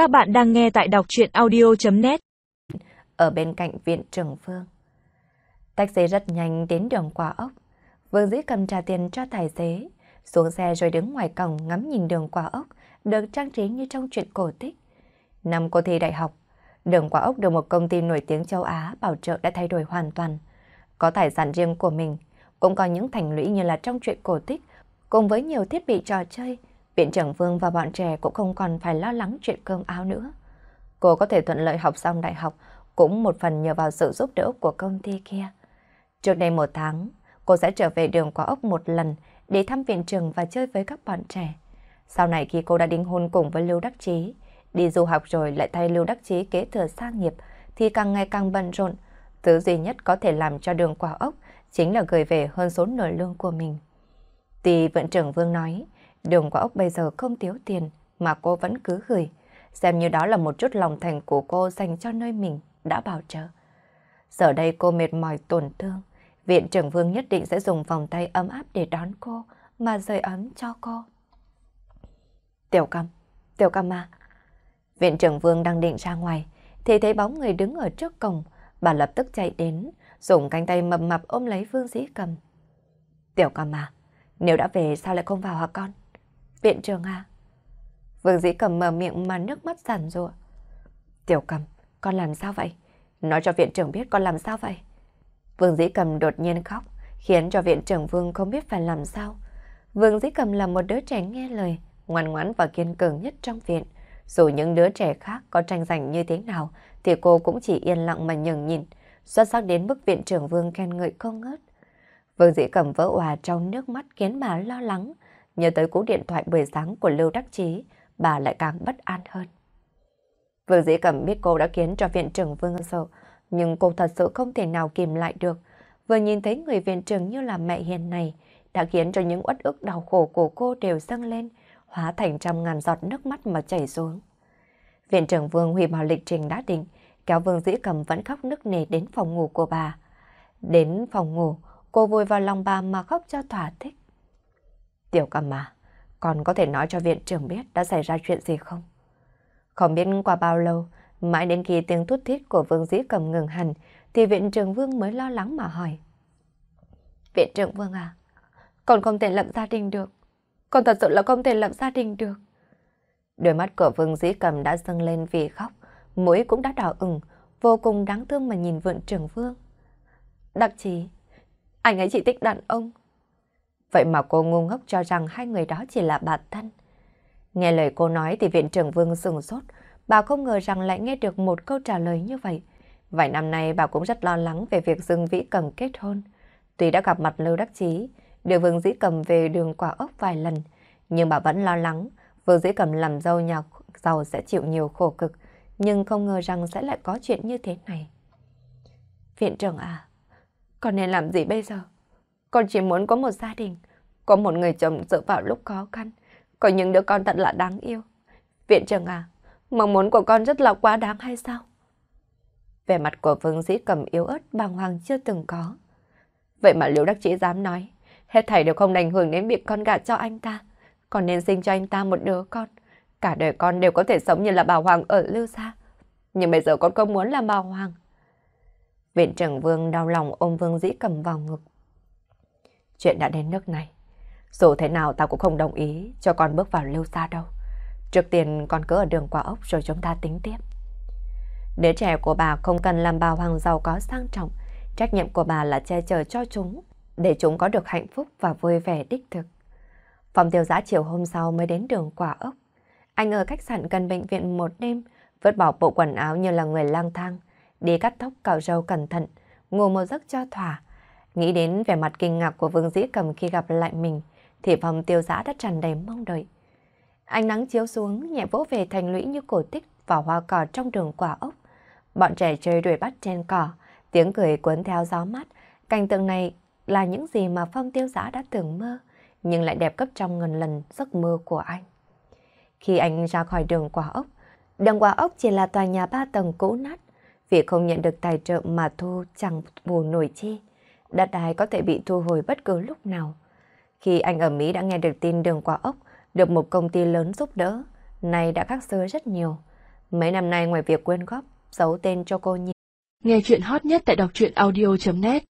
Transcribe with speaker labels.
Speaker 1: Các bạn đang nghe tại đọc chuyện audio.net
Speaker 2: Ở bên cạnh viện trưởng Phương. Taxi rất nhanh đến đường quả ốc. Vương Dĩ cầm trả tiền cho tài xế. Xuống xe rồi đứng ngoài cổng ngắm nhìn đường quả ốc được trang trí như trong chuyện cổ tích. Năm cô thi đại học, đường quả ốc được một công ty nổi tiếng châu Á bảo trợ đã thay đổi hoàn toàn. Có tài sản riêng của mình, cũng có những thành lũy như là trong chuyện cổ tích, cùng với nhiều thiết bị trò chơi, viện trưởng Vương và bọn trẻ cũng không còn phải lo lắng chuyện cơm áo nữa. Cô có thể thuận lợi học xong đại học, cũng một phần nhờ vào sự giúp đỡ của công ty kia. Trước đây một tháng, cô sẽ trở về đường quả ốc một lần để thăm viện trường và chơi với các bạn trẻ. Sau này khi cô đã đính hôn cùng với Lưu Đắc Chí, đi du học rồi lại thay Lưu Đắc Chí kế thừa sang nghiệp, thì càng ngày càng bận rộn. Thứ duy nhất có thể làm cho đường quả ốc chính là gửi về hơn số nợ lương của mình. Tuy viện trưởng Vương nói, đường quả ốc bây giờ không thiếu tiền mà cô vẫn cứ gửi, xem như đó là một chút lòng thành của cô dành cho nơi mình đã bảo trợ. Giờ đây cô mệt mỏi tổn thương, viện trưởng Vương nhất định sẽ dùng vòng tay ấm áp để đón cô mà rời ấm cho cô. Tiểu Cầm, Tiểu Cầm à. Viện trưởng Vương đang định ra ngoài, thì thấy bóng người đứng ở trước cổng, bà lập tức chạy đến, dùng cánh tay mập mập ôm lấy Vương Dĩ Cầm. Tiểu Cầm à, nếu đã về sao lại không vào hả con? Viện trưởng à? Vương Dĩ Cầm mở miệng mà nước mắt giản rụa. Tiểu Cầm, con làm sao vậy? Nói cho viện trưởng biết con làm sao vậy? Vương Dĩ Cầm đột nhiên khóc, khiến cho viện trưởng Vương không biết phải làm sao. Vương Dĩ Cầm là một đứa trẻ nghe lời, ngoan ngoãn và kiên cường nhất trong viện. Dù những đứa trẻ khác có tranh giành như thế nào, thì cô cũng chỉ yên lặng mà nhường nhìn, xuất sắc đến mức viện trưởng Vương khen ngợi không ngớt. Vương Dĩ Cầm vỡ hòa trong nước mắt khiến bà lo lắng. Nhớ tới cú điện thoại buổi sáng của Lưu Đắc Chí, bà lại càng bất an hơn. Vương Dĩ Cầm biết cô đã khiến cho viện trưởng Vương sợ, nhưng cô thật sự không thể nào kìm lại được. Vừa nhìn thấy người viện trưởng như là mẹ hiền này, đã khiến cho những uất ức đau khổ của cô đều dâng lên, hóa thành trăm ngàn giọt nước mắt mà chảy xuống. Viện trưởng Vương hủy bỏ lịch trình đã định, kéo Vương Dĩ Cầm vẫn khóc nức nề đến phòng ngủ của bà. Đến phòng ngủ, cô vùi vào lòng bà mà khóc cho thỏa thích. Tiểu Cầm mà, con có thể nói cho viện trưởng biết đã xảy ra chuyện gì không? Không biết qua bao lâu, mãi đến khi tiếng thút thít của Vương Dĩ Cầm ngừng hẳn, thì viện trưởng Vương mới lo lắng mà hỏi. Viện trưởng Vương à, con không thể lập gia đình được. Con thật sự là không thể lập gia đình được. Đôi mắt của Vương Dĩ Cầm đã dâng lên vì khóc, mũi cũng đã đỏ ửng, vô cùng đáng thương mà nhìn viện trưởng Vương. Đặc chỉ, anh ấy chỉ thích đàn ông. Vậy mà cô ngu ngốc cho rằng hai người đó chỉ là bạn thân. Nghe lời cô nói thì viện trưởng Vương sừng sốt, bà không ngờ rằng lại nghe được một câu trả lời như vậy. Vài năm nay bà cũng rất lo lắng về việc Dương Vĩ Cầm kết hôn. Tuy đã gặp mặt Lưu Đắc Chí, đưa Vương Dĩ Cầm về đường quả ốc vài lần, nhưng bà vẫn lo lắng Vương Dĩ Cầm làm dâu nhà giàu sẽ chịu nhiều khổ cực, nhưng không ngờ rằng sẽ lại có chuyện như thế này. Viện trưởng à, con nên làm gì bây giờ? Con chỉ muốn có một gia đình, có một người chồng dựa vào lúc khó khăn, có những đứa con thật là đáng yêu. Viện trưởng à, mong muốn của con rất là quá đáng hay sao? Vẻ mặt của Vương Dĩ Cầm yếu ớt bàng hoàng chưa từng có. Vậy mà Liễu Đắc Chỉ dám nói, hết thảy đều không ảnh hưởng đến việc con gả cho anh ta. Còn nên sinh cho anh ta một đứa con. Cả đời con đều có thể sống như là bà Hoàng ở Lưu Gia. Nhưng bây giờ con không muốn làm bà Hoàng. Viện trưởng Vương đau lòng ôm Vương Dĩ cầm vào ngực. Chuyện đã đến nước này. Dù thế nào tao cũng không đồng ý cho con bước vào Lưu xa đâu. Trước tiên con cứ ở đường quả ốc rồi chúng ta tính tiếp. Đứa trẻ của bà không cần làm bà Hoàng giàu có sang trọng. Trách nhiệm của bà là che chở cho chúng, để chúng có được hạnh phúc và vui vẻ đích thực. Phòng tiêu giã chiều hôm sau mới đến đường quả ốc. Anh ở khách sạn gần bệnh viện một đêm, vứt bỏ bộ quần áo như là người lang thang, đi cắt tóc cạo râu cẩn thận, ngủ một giấc cho thỏa. Nghĩ đến vẻ mặt kinh ngạc của Vương Dĩ Cầm khi gặp lại mình, thì phòng tiêu giã đã tràn đầy mong đợi. Ánh nắng chiếu xuống, nhẹ vỗ về thành lũy như cổ tích và hoa cỏ trong đường quả ốc. Bọn trẻ chơi đuổi bắt trên cỏ, tiếng cười cuốn theo gió mát. Cảnh tượng này là những gì mà phong tiêu giã đã tưởng mơ nhưng lại đẹp cấp trong ngần lần giấc mơ của anh. Khi anh ra khỏi đường quả ốc, đường quả ốc chỉ là tòa nhà ba tầng cũ nát, vì không nhận được tài trợ mà thu chẳng bù nổi chi. Đất đai có thể bị thu hồi bất cứ lúc nào. Khi anh ở Mỹ đã nghe được tin đường quả ốc được một công ty lớn giúp đỡ, nay đã khác xưa rất nhiều. Mấy năm nay ngoài việc quyên góp, giấu tên cho cô Nhi.
Speaker 3: Nghe chuyện hot nhất tại đọc truyện audio.net